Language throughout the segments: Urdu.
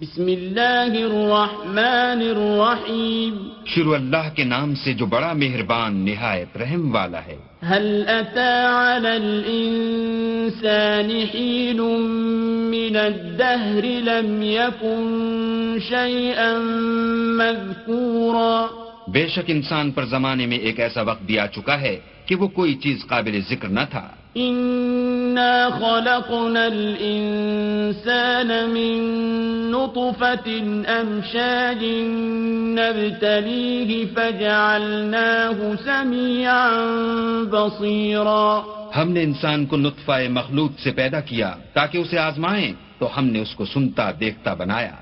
بسم اللہ الرحمن الرحیم۔ شروع اللہ کے نام سے جو بڑا مہربان نہایت رحم والا ہے۔ هل أتى على الإنسان حين من الدهر لم يكن شيئا مذكورا بے شک انسان پر زمانے میں ایک ایسا وقت بھی آ چکا ہے کہ وہ کوئی چیز قابل ذکر نہ تھا۔ إنا خلقنا الإنسان من نطفة أمشاج نبتليه فجعلناه سميعا بصيرا۔ ہم نے انسان کو نطفہ مخلوط سے پیدا کیا تاکہ اسے آزمائیں تو ہم نے اس کو سنتا دیکھتا بنایا۔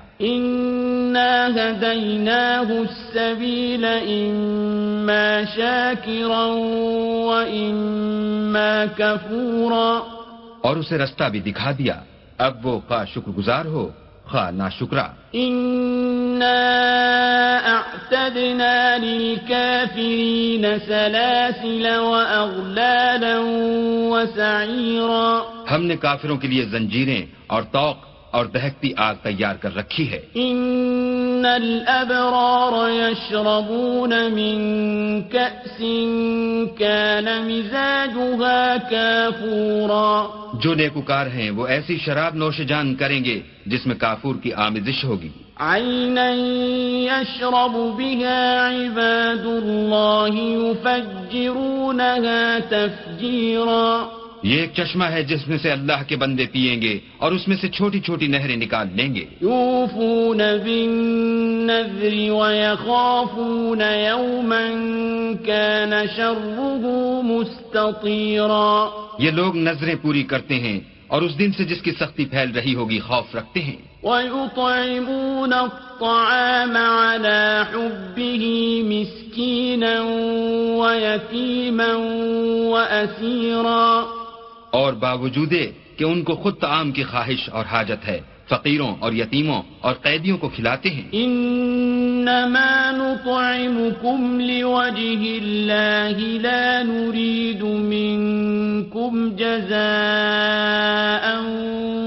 إنا هديناه السبيل إما شاكرا وإما كفورا اور اسے رستہ بھی دکھا دیا۔ اب وہ خواہ شکر گزار ہو خواہ نا شکرا إنا أعتدنا للكافرين سلاسل وأغلالا وسعيرا ہم نے کافروں کے لیے زنجیریں اور توق اور دہکتی آگ تیار کر رکھی ہے۔ إن الأبرار يشربون من كأس كان مزاجها كافورا جو نیکوکار ہیں وہ ایسی شراب نوش جان کریں گے جس میں کافور کی آمدش ہوگی۔ عينا يشرب بها عباد الله يفجرونها تفجيرا یہ ایک چشمہ ہے جس میں سے اللہ کے بندے پیئیں گے اور اس میں سے چھوٹی چھوٹی نہریں نکال لیں گے۔ يوفون بالنذر ويخافون يوما كان شره مستطيرا یہ لوگ نظریں پوری کرتے ہیں اور اس دن سے جس کی سختی پھیل رہی ہوگی خوف رکھتے ہیں۔ ويطعمون الطعام على حبه مسكينا ويتيما وأسيرا۔ اور باوجود کہ ان کو خود طعام کی خواہش اور حاجت ہے فقیروں اور یتیموں اور قیدیوں کو کھلاتے ہیں۔ إنما نطعمكم لوجه الله لا نريد منكم جزاء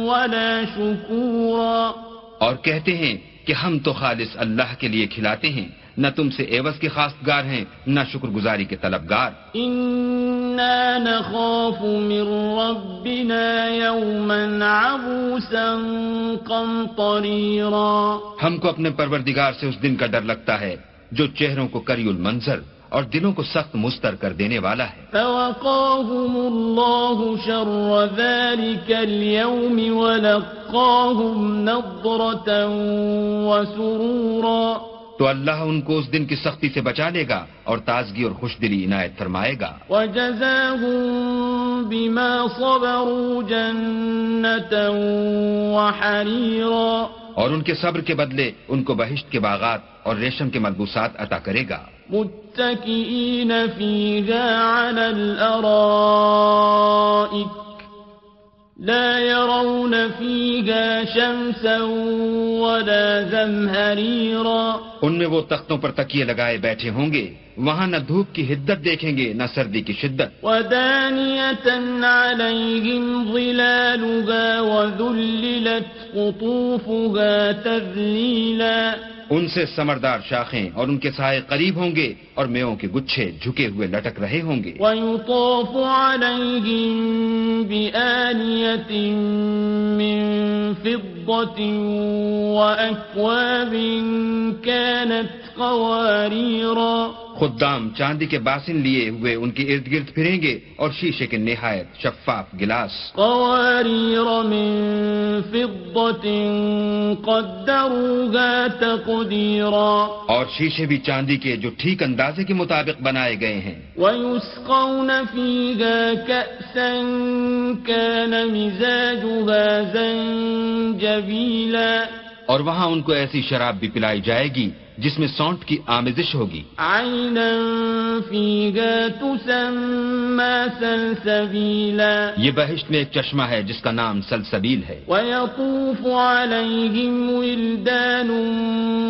ولا شكورا اور کہتے ہیں کہ ہم تو خالص اللہ کے لیے کھلاتے ہیں نہ تم سے عوض کے خواستگار ہیں نہ شکر گزاری کے طلبگار۔ نخاف من ربنا عبوسا ہم کو اپنے پروردگار سے اس دن کا ڈر لگتا ہے جو چہروں کو کری المنظر۔ اور دلوں کو سخت مستر کر دینے والا ہے۔ فوقاهم الله شر ذلك اليوم ولقاهم نضرة وسرورا۔ تو اللہ ان کو اس دن کی سختی سے بچا لے گا اور تازگی اور خوش دلی عنایت فرمائے گا۔ وجزاهم بما صبروا جنة وحريرا۔ اور ان کے صبر کے بدلے ان کو بہشت کے باغات اور ریشم کے ملبوسات عطا کرے گا۔ متكئين فيها على الأرائك لا يرون فيها شمسا ولا زمهريرا ان میں وہ تختوں پر تکیے لگائے بیٹھے ہوں گے وہاں نہ دھوپ کی حدت دیکھیں گے نہ سردی کی شدت۔ ودانية عليهم ظلالها وذللت قطوفها تذليلا ان سے سمردار شاخیں اور ان کے سائے قریب ہوں گے اور میووں کے گچھے جھکے ہوئے لٹک رہے ہوں گے۔ ويطاف عليهم بآنية من فضة وأكواب كانت قواريرا خدام چاندی کے باسن لیے ہوئے ان کے ارد گرد پھریں گے اور شیشے کے نہایت شفاف گلاس۔ من فضة قدروها اور شیشے بھی چاندی کے جو ٹھیک اندازے کے مطابق بنائے گئے ہیں۔ كأسا كان مزاجها اور وہاں ان کو ایسی شراب بھی پلائی جائے گی جس میں سونٹ کی آمیزش ہوگی۔ تسمى یہ بہشت میں ایک چشمہ ہے جس کا نام سلسبیل ہے۔ ويطوف عليهم ولدان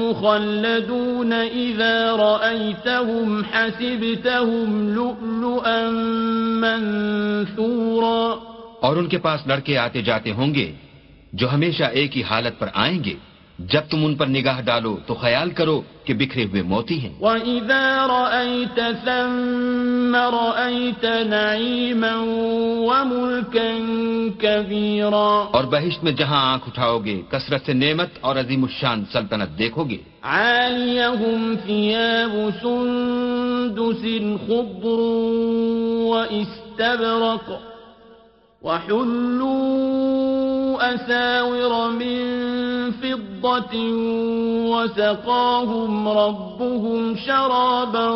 مخلدون إذا رأيتهم حسبتهم لؤلؤا منثورا۔ اور ان کے پاس لڑکے آتے جاتے ہوں گے جو ہمیشہ ایک ہی حالت پر آئیں گے۔ جب تم ان پر نگاہ ڈالو تو خیال کرو کہ بکھرے ہوئے موتی ہیں۔ وَإِذَا رَأَيْتَ ثَمَّ رَأَيْتَ نَعِيمًا وَمُلْكًا كَبِيرًا۔ اور بہشت میں جہاں آنکھ اٹھاؤ گے کثرت سے نعمت اور عظیم الشان سلطنت دیکھو گے۔ عاليهم ثياب سندس خضر وإستبرق وحلوا أساور من فضة وسقاهم ربهم شرابا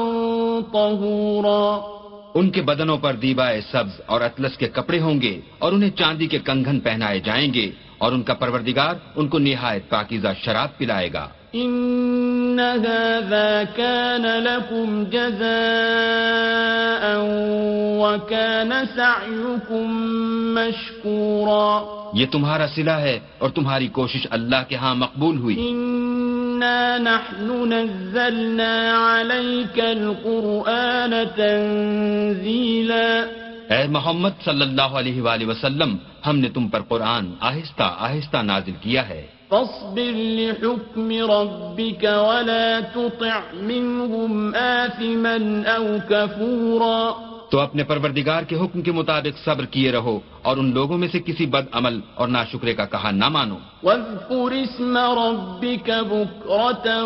طهورا. ان کے بدنوں پر دیبائے سبز اور اطلس کے کپڑے ہوں گے اور انہیں چاندی کے کنگن پہنائے جائیں گے اور ان کا پروردگار ان کو نہایت پاکیزہ شراب پلائے گا۔ إن هذا كان لكم جزاء وكان سعيكم مشكورا۔ یہ تمہارا صلہ ہے اور تمہاری کوشش اللہ کے ہاں مقبول ہوئی۔ إنا نحن نزلنا عليك القرآن تنزيلا۔ اے محمد صلی اللہ علیہ وآلہ وسلم ہم نے تم پر قرآن آہستہ آہستہ نازل کیا ہے۔ فاصبر لحكم ربك ولا تطع منهم آثما أو كفورا تو اپنے پروردگار کے حکم کے مطابق صبر کیے رہو اور ان لوگوں میں سے کسی بد عمل اور ناشکرے کا کہا نہ مانو۔ واذكر اسم ربك بكرة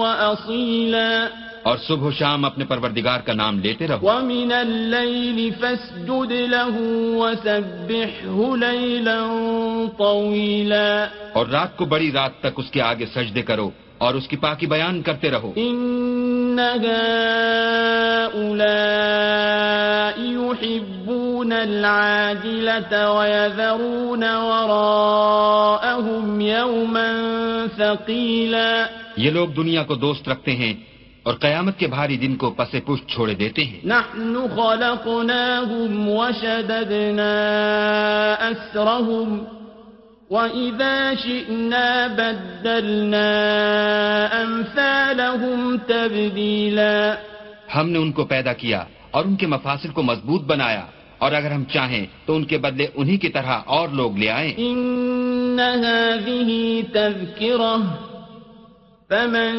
وأصيلا اور صبح و شام اپنے پروردگار کا نام لیتے رہو۔ ومن الليل فاسجد له وسبحه ليلا طويلا۔ اور رات کو بڑی رات تک اس کے آگے سجدے کرو اور اس کی پاکی بیان کرتے رہو۔ إن هؤلاء يحبون العاجلة ويذرون وراءهم يوما ثقيلا۔ یہ لوگ دنیا کو دوست رکھتے ہیں اور قیامت کے بھاری دن کو پس پشت چھوڑے دیتے ہیں۔ نحن خلقناهم وشددنا أسرهم وإذا شئنا بدلنا أمثالهم تبديلا۔ ہم نے ان کو پیدا کیا اور ان کے مفاصل کو مضبوط بنایا اور اگر ہم چاہیں تو ان کے بدلے انہی کی طرح اور لوگ لے آئیں۔ إن هذه تذكرة فمن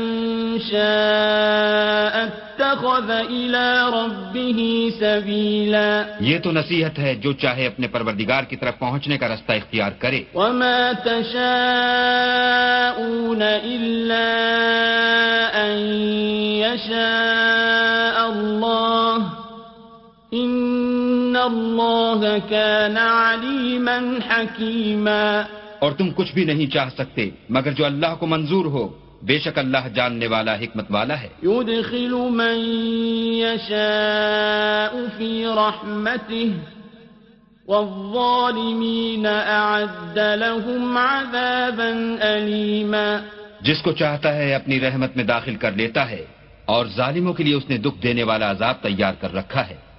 شاء اتخذ إلى ربه سبيلا. یہ تو نصیحت ہے جو چاہے اپنے پروردگار کی طرف پہنچنے کا رستہ اختیار کرے۔ وما تشاءون إلا أن يشاء الله إن الله كان عليما حكيما اور تم کچھ بھی نہیں چاہ سکتے مگر جو اللہ کو منظور ہو بے شک اللہ جاننے والا حکمت والا ہے۔ يدخل من يشاء في رحمته لهم عذابا جس کو چاہتا ہے اپنی رحمت میں داخل کر لیتا ہے اور ظالموں کے لیے اس نے دکھ دینے والا عذاب تیار کر رکھا ہے۔